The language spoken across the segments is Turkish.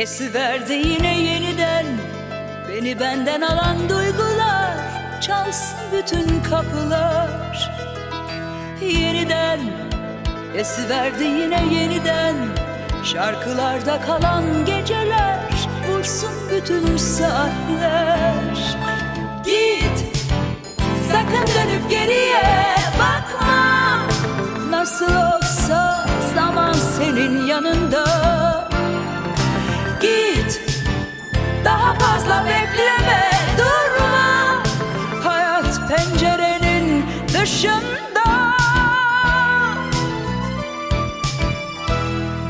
Esiverdi yine yeniden. Beni benden alan duygular Çalsın bütün kapılar. Yeniden Esiverdi yine yeniden. Şarkılarda kalan geceler Vursun bütün saatler. Git Sakın dönüp geriye bakma. Nasıl olsa zaman senin yanında dışında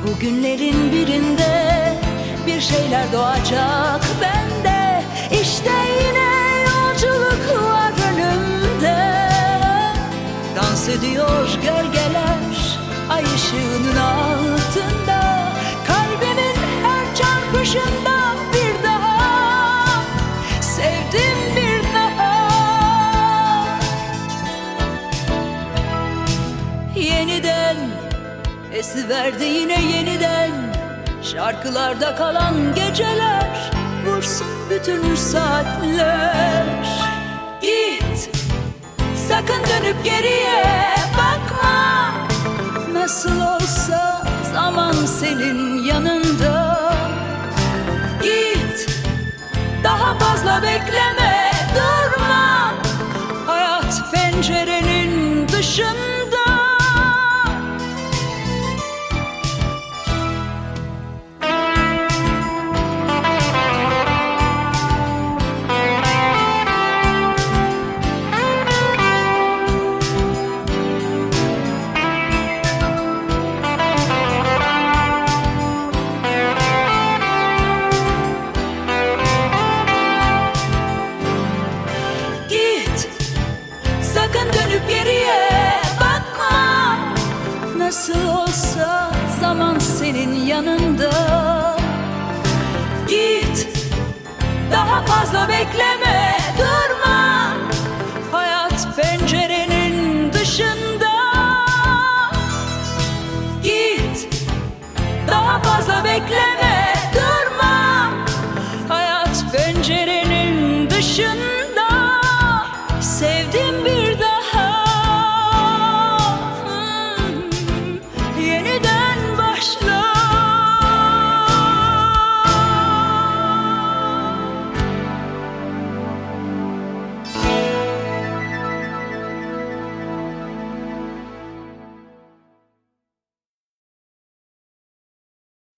Bugünlerin birinde bir şeyler doğacak bende. İşte yine yolculuk var önümde. Dans ediyor gölgeler ay ışığının altında. Kalbimin her çarpışında bir daha Sevdim bir Yeniden. Esiverdi yine yeniden. Şarkılarda kalan geceler Vursun bütün saatler. Git Sakın dönüp geriye bakma. Nasıl olsa zaman senin yanında. Git Daha fazla bekleme Durma. Hayat pencerenin yanında. Git daha fazla bekleme durma. Hayat pencerenin dışında. Git daha fazla bekleme.